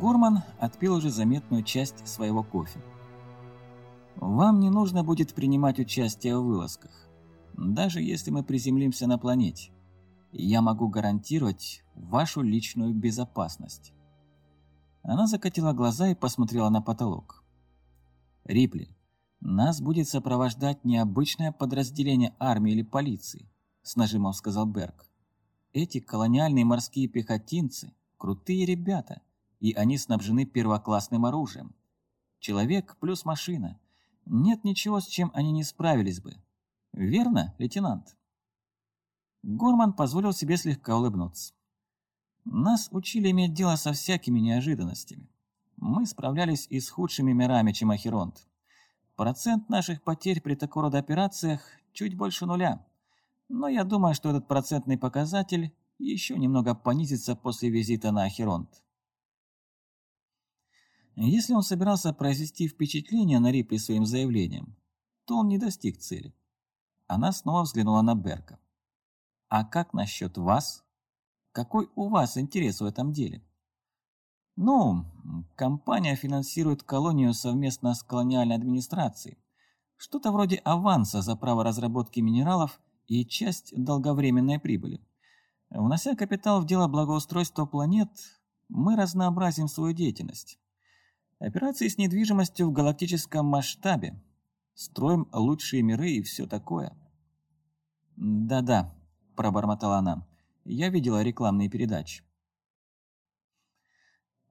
Горман отпил уже заметную часть своего кофе. «Вам не нужно будет принимать участие в вылазках, даже если мы приземлимся на планете. Я могу гарантировать вашу личную безопасность». Она закатила глаза и посмотрела на потолок. «Рипли, нас будет сопровождать необычное подразделение армии или полиции», с нажимом сказал Берг. «Эти колониальные морские пехотинцы – крутые ребята, и они снабжены первоклассным оружием. Человек плюс машина. Нет ничего, с чем они не справились бы. Верно, лейтенант?» Горман позволил себе слегка улыбнуться. Нас учили иметь дело со всякими неожиданностями. Мы справлялись и с худшими мирами, чем Ахеронт. Процент наших потерь при такого рода операциях чуть больше нуля. Но я думаю, что этот процентный показатель еще немного понизится после визита на Ахеронт. Если он собирался произвести впечатление на Рипли своим заявлением, то он не достиг цели. Она снова взглянула на Берка. «А как насчет вас?» Какой у вас интерес в этом деле? Ну, компания финансирует колонию совместно с колониальной администрацией. Что-то вроде аванса за право разработки минералов и часть долговременной прибыли. Внося капитал в дело благоустройства планет, мы разнообразим свою деятельность. Операции с недвижимостью в галактическом масштабе. Строим лучшие миры и все такое. «Да-да», – пробормотала она. Я видела рекламные передачи.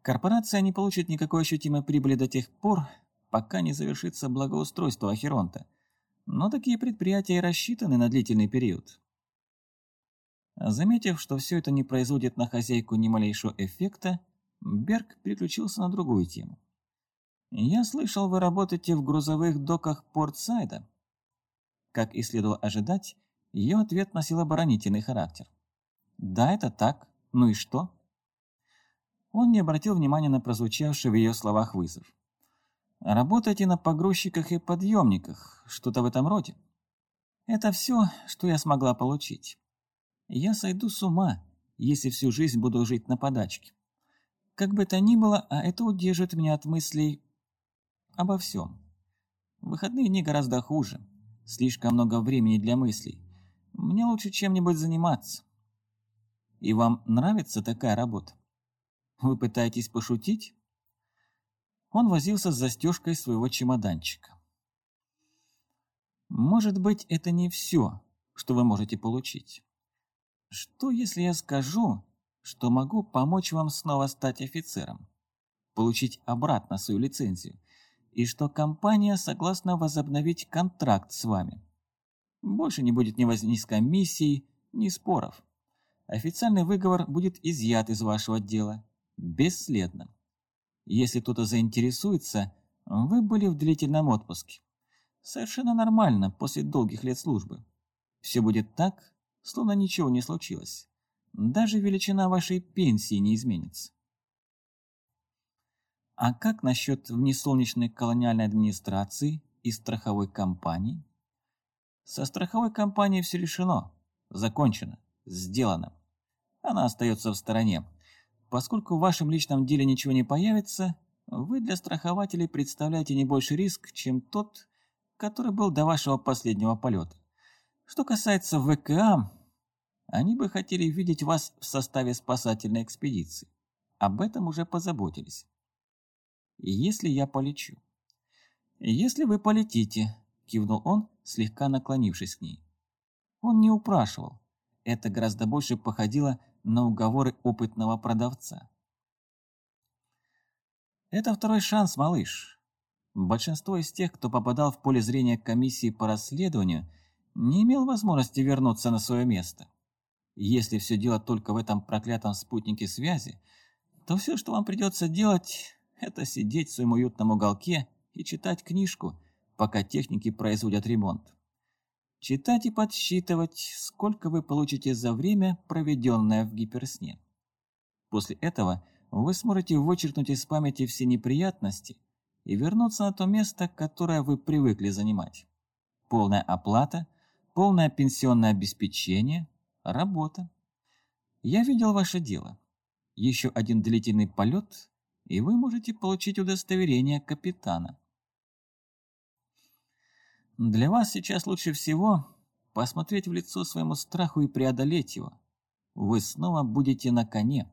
Корпорация не получит никакой ощутимой прибыли до тех пор, пока не завершится благоустройство Ахеронта. Но такие предприятия и рассчитаны на длительный период. Заметив, что все это не производит на хозяйку ни малейшего эффекта, Берг переключился на другую тему. «Я слышал, вы работаете в грузовых доках Портсайда». Как и следовало ожидать, ее ответ носил оборонительный характер. «Да, это так. Ну и что?» Он не обратил внимания на прозвучавший в ее словах вызов. «Работайте на погрузчиках и подъемниках, что-то в этом роде. Это все, что я смогла получить. Я сойду с ума, если всю жизнь буду жить на подачке. Как бы то ни было, а это удержит меня от мыслей обо всем. Выходные дни гораздо хуже. Слишком много времени для мыслей. Мне лучше чем-нибудь заниматься. И вам нравится такая работа? Вы пытаетесь пошутить? Он возился с застежкой своего чемоданчика. Может быть, это не все, что вы можете получить. Что, если я скажу, что могу помочь вам снова стать офицером, получить обратно свою лицензию, и что компания согласна возобновить контракт с вами? Больше не будет ни, воз... ни ни споров официальный выговор будет изъят из вашего дела. Бесследно. Если кто-то заинтересуется, вы были в длительном отпуске. Совершенно нормально после долгих лет службы. Все будет так, словно ничего не случилось. Даже величина вашей пенсии не изменится. А как насчет внесолнечной колониальной администрации и страховой компании? Со страховой компанией все решено, закончено, сделано она остается в стороне. Поскольку в вашем личном деле ничего не появится, вы для страхователей представляете не больше риск, чем тот, который был до вашего последнего полета. Что касается ВКА, они бы хотели видеть вас в составе спасательной экспедиции. Об этом уже позаботились. Если я полечу. Если вы полетите, кивнул он, слегка наклонившись к ней. Он не упрашивал. Это гораздо больше походило на уговоры опытного продавца. Это второй шанс, малыш. Большинство из тех, кто попадал в поле зрения комиссии по расследованию, не имел возможности вернуться на свое место. Если все дело только в этом проклятом спутнике связи, то все, что вам придется делать, это сидеть в своем уютном уголке и читать книжку, пока техники производят ремонт. Читать и подсчитывать, сколько вы получите за время, проведенное в гиперсне. После этого вы сможете вычеркнуть из памяти все неприятности и вернуться на то место, которое вы привыкли занимать. Полная оплата, полное пенсионное обеспечение, работа. Я видел ваше дело. Еще один длительный полет, и вы можете получить удостоверение капитана. Для вас сейчас лучше всего посмотреть в лицо своему страху и преодолеть его. Вы снова будете на коне.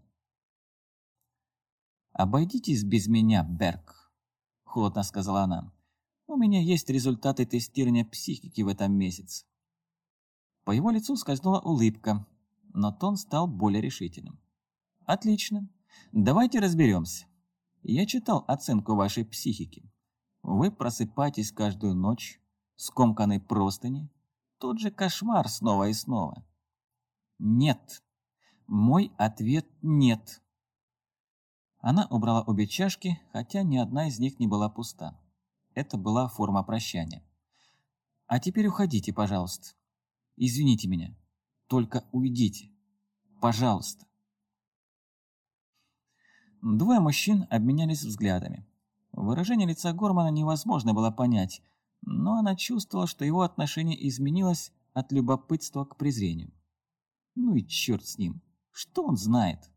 «Обойдитесь без меня, Берг», — холодно сказала она. «У меня есть результаты тестирования психики в этом месяце». По его лицу скользнула улыбка, но тон стал более решительным. «Отлично. Давайте разберемся. Я читал оценку вашей психики. Вы просыпаетесь каждую ночь, скомканной простыни, тот же кошмар снова и снова. Нет. Мой ответ нет. Она убрала обе чашки, хотя ни одна из них не была пуста. Это была форма прощания. А теперь уходите, пожалуйста. Извините меня. Только уйдите. Пожалуйста. Двое мужчин обменялись взглядами. Выражение лица Гормана невозможно было понять, но она чувствовала, что его отношение изменилось от любопытства к презрению. Ну и черт с ним, что он знает?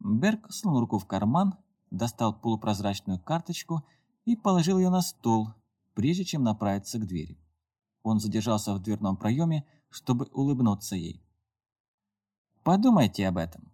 Берг сунул руку в карман, достал полупрозрачную карточку и положил ее на стол, прежде чем направиться к двери. Он задержался в дверном проеме, чтобы улыбнуться ей. «Подумайте об этом.